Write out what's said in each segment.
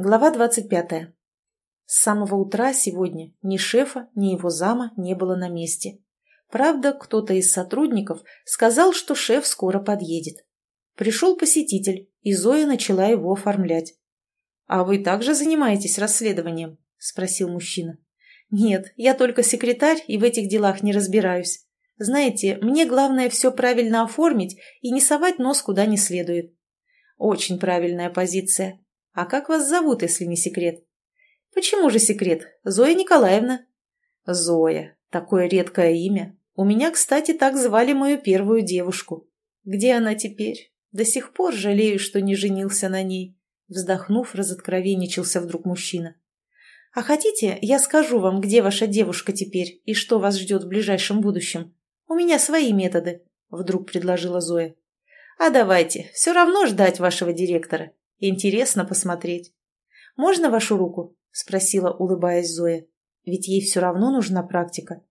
Глава 25. С самого утра сегодня ни шефа, ни его зама не было на месте. Правда, кто-то из сотрудников сказал, что шеф скоро подъедет. Пришел посетитель, и Зоя начала его оформлять. «А вы также занимаетесь расследованием?» – спросил мужчина. «Нет, я только секретарь и в этих делах не разбираюсь. Знаете, мне главное все правильно оформить и не совать нос куда не следует». «Очень правильная позиция. А как вас зовут, если не секрет?» «Почему же секрет? Зоя Николаевна». «Зоя. Такое редкое имя. У меня, кстати, так звали мою первую девушку. Где она теперь? До сих пор жалею, что не женился на ней». Вздохнув, разоткровенничался вдруг мужчина. «А хотите, я скажу вам, где ваша девушка теперь и что вас ждет в ближайшем будущем? У меня свои методы», — вдруг предложила Зоя. «А давайте, все равно ждать вашего директора. Интересно посмотреть». «Можно вашу руку?» — спросила, улыбаясь Зоя. «Ведь ей все равно нужна практика».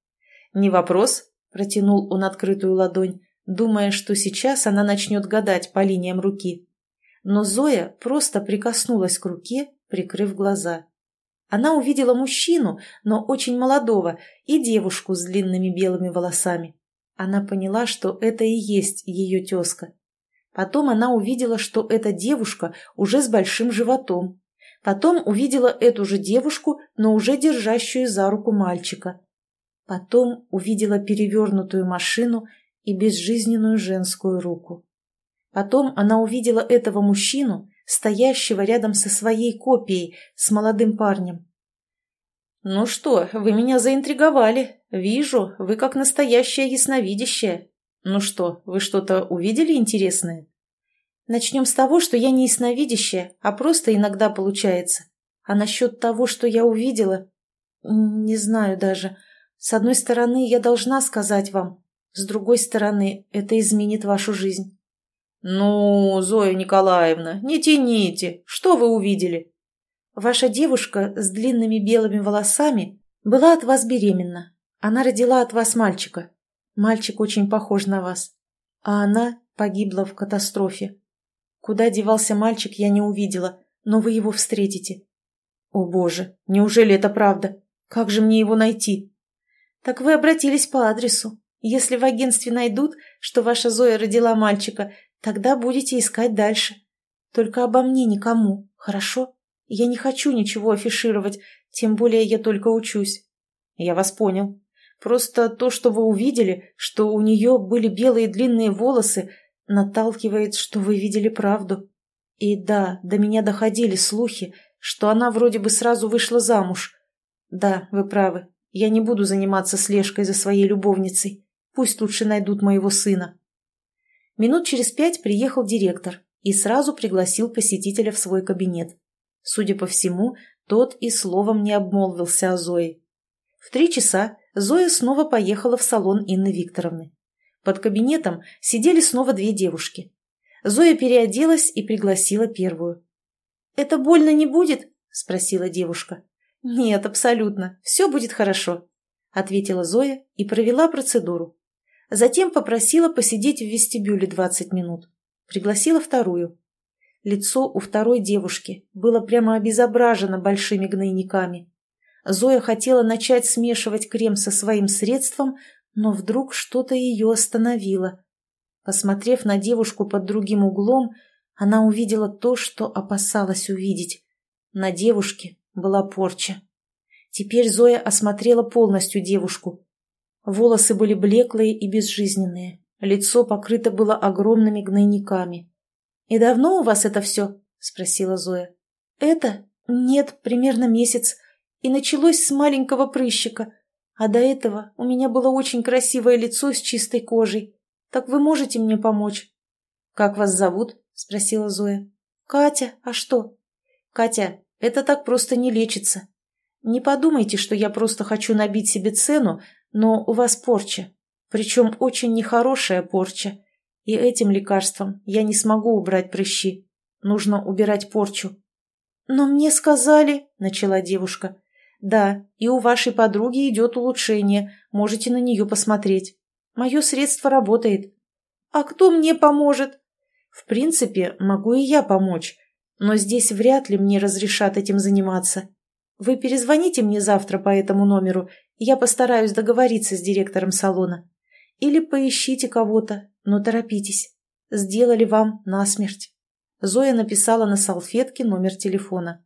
«Не вопрос», — протянул он открытую ладонь, думая, что сейчас она начнет гадать по линиям руки. Но Зоя просто прикоснулась к руке, прикрыв глаза. Она увидела мужчину, но очень молодого, и девушку с длинными белыми волосами. Она поняла, что это и есть ее тезка. Потом она увидела, что эта девушка уже с большим животом. Потом увидела эту же девушку, но уже держащую за руку мальчика. Потом увидела перевернутую машину и безжизненную женскую руку. Потом она увидела этого мужчину, стоящего рядом со своей копией, с молодым парнем. «Ну что, вы меня заинтриговали. Вижу, вы как настоящая ясновидящая. Ну что, вы что-то увидели интересное?» «Начнем с того, что я не ясновидящая, а просто иногда получается. А насчет того, что я увидела, не знаю даже. С одной стороны, я должна сказать вам, с другой стороны, это изменит вашу жизнь». «Ну, Зоя Николаевна, не тяните. Что вы увидели?» «Ваша девушка с длинными белыми волосами была от вас беременна. Она родила от вас мальчика. Мальчик очень похож на вас. А она погибла в катастрофе. Куда девался мальчик, я не увидела, но вы его встретите». «О боже, неужели это правда? Как же мне его найти?» «Так вы обратились по адресу. Если в агентстве найдут, что ваша Зоя родила мальчика, тогда будете искать дальше. Только обо мне никому, хорошо? Я не хочу ничего афишировать, тем более я только учусь. Я вас понял. Просто то, что вы увидели, что у нее были белые длинные волосы, наталкивает, что вы видели правду. И да, до меня доходили слухи, что она вроде бы сразу вышла замуж. Да, вы правы, я не буду заниматься слежкой за своей любовницей. Пусть лучше найдут моего сына. Минут через пять приехал директор и сразу пригласил посетителя в свой кабинет. Судя по всему, тот и словом не обмолвился о Зое. В три часа Зоя снова поехала в салон Инны Викторовны. Под кабинетом сидели снова две девушки. Зоя переоделась и пригласила первую. «Это больно не будет?» – спросила девушка. «Нет, абсолютно. Все будет хорошо», – ответила Зоя и провела процедуру. Затем попросила посидеть в вестибюле 20 минут. Пригласила вторую. Лицо у второй девушки было прямо обезображено большими гнойниками. Зоя хотела начать смешивать крем со своим средством, но вдруг что-то ее остановило. Посмотрев на девушку под другим углом, она увидела то, что опасалась увидеть. На девушке была порча. Теперь Зоя осмотрела полностью девушку. Волосы были блеклые и безжизненные. Лицо покрыто было огромными гнойниками. «И давно у вас это все?» – спросила Зоя. «Это? Нет, примерно месяц. И началось с маленького прыщика. А до этого у меня было очень красивое лицо с чистой кожей. Так вы можете мне помочь?» «Как вас зовут?» – спросила Зоя. «Катя, а что?» «Катя, это так просто не лечится. Не подумайте, что я просто хочу набить себе цену но у вас порча, причем очень нехорошая порча, и этим лекарством я не смогу убрать прыщи. Нужно убирать порчу». «Но мне сказали...» — начала девушка. «Да, и у вашей подруги идет улучшение, можете на нее посмотреть. Мое средство работает». «А кто мне поможет?» «В принципе, могу и я помочь. но здесь вряд ли мне разрешат этим заниматься. Вы перезвоните мне завтра по этому номеру, я постараюсь договориться с директором салона. Или поищите кого-то, но торопитесь. Сделали вам насмерть. Зоя написала на салфетке номер телефона.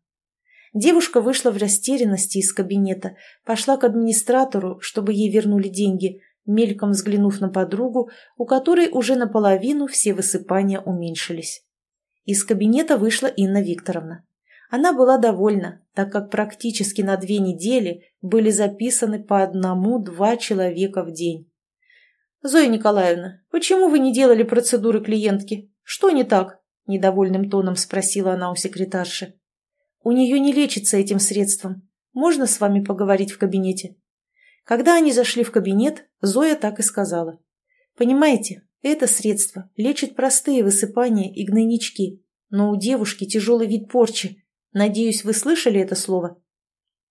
Девушка вышла в растерянности из кабинета, пошла к администратору, чтобы ей вернули деньги, мельком взглянув на подругу, у которой уже наполовину все высыпания уменьшились. Из кабинета вышла Инна Викторовна. Она была довольна, так как практически на две недели были записаны по одному-два человека в день. «Зоя Николаевна, почему вы не делали процедуры клиентки? Что не так?» – недовольным тоном спросила она у секретарши. «У нее не лечится этим средством. Можно с вами поговорить в кабинете?» Когда они зашли в кабинет, Зоя так и сказала. «Понимаете, это средство лечит простые высыпания и гнойнички, но у девушки тяжелый вид порчи. Надеюсь, вы слышали это слово?»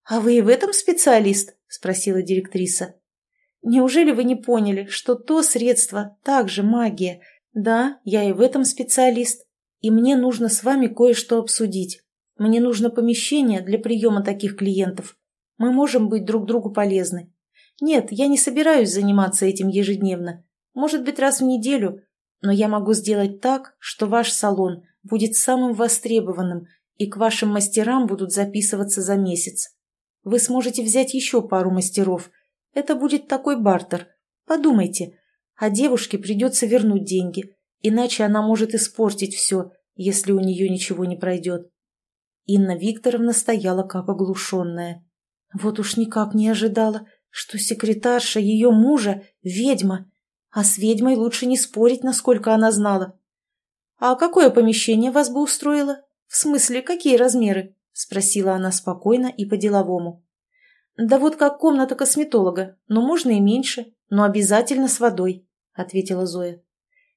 «А вы и в этом специалист?» – спросила директриса. «Неужели вы не поняли, что то средство также магия? Да, я и в этом специалист, и мне нужно с вами кое-что обсудить. Мне нужно помещение для приема таких клиентов. Мы можем быть друг другу полезны. Нет, я не собираюсь заниматься этим ежедневно. Может быть, раз в неделю. Но я могу сделать так, что ваш салон будет самым востребованным, и к вашим мастерам будут записываться за месяц. Вы сможете взять еще пару мастеров. Это будет такой бартер. Подумайте. А девушке придется вернуть деньги, иначе она может испортить все, если у нее ничего не пройдет. Инна Викторовна стояла как оглушенная. Вот уж никак не ожидала, что секретарша ее мужа — ведьма, а с ведьмой лучше не спорить, насколько она знала. «А какое помещение вас бы устроило? В смысле, какие размеры?» — спросила она спокойно и по-деловому. «Да вот как комната косметолога, но можно и меньше, но обязательно с водой», — ответила Зоя.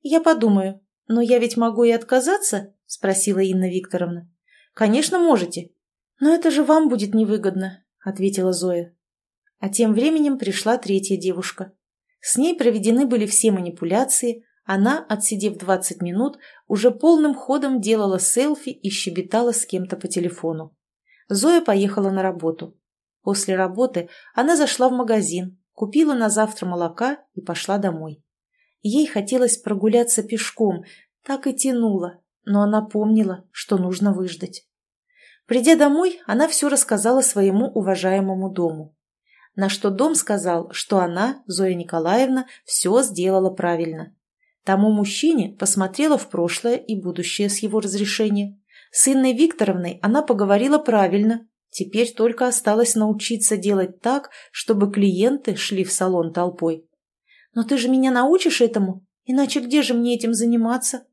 «Я подумаю, но я ведь могу и отказаться?» — спросила Инна Викторовна. «Конечно, можете. Но это же вам будет невыгодно», — ответила Зоя. А тем временем пришла третья девушка. С ней проведены были все манипуляции, она, отсидев 20 минут, уже полным ходом делала селфи и щебетала с кем-то по телефону. Зоя поехала на работу. После работы она зашла в магазин, купила на завтра молока и пошла домой. Ей хотелось прогуляться пешком, так и тянуло, но она помнила, что нужно выждать. Придя домой, она все рассказала своему уважаемому дому на что дом сказал, что она, Зоя Николаевна, все сделала правильно. Тому мужчине посмотрела в прошлое и будущее с его разрешения. С Инной Викторовной она поговорила правильно. Теперь только осталось научиться делать так, чтобы клиенты шли в салон толпой. «Но ты же меня научишь этому? Иначе где же мне этим заниматься?»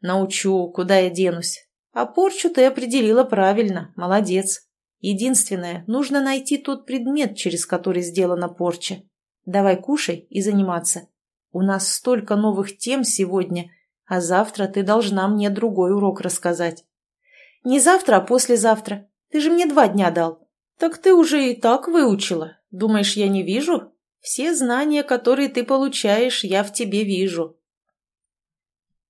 «Научу, куда я денусь. А порчу ты определила правильно, молодец. Единственное, нужно найти тот предмет, через который сделана порча. Давай кушай и заниматься. У нас столько новых тем сегодня, а завтра ты должна мне другой урок рассказать. Не завтра, а послезавтра. Ты же мне два дня дал. Так ты уже и так выучила. Думаешь, я не вижу? Все знания, которые ты получаешь, я в тебе вижу.